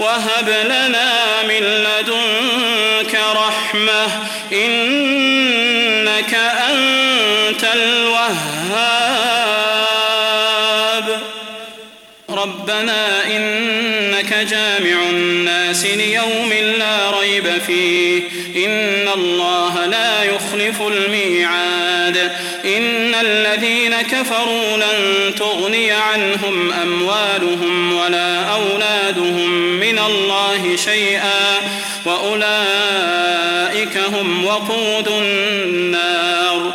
وهب لنا من لدنك رحمة إنك أنت الوهاب. ربنا إنك جامع الناس ليوم لا ريب فيه إن الله لا يخلف الميعاد. إن الذين كفروا لن تغني عنهم أموالهم ولا أولادهم. من الله شيئا وأولئك هم وقود النار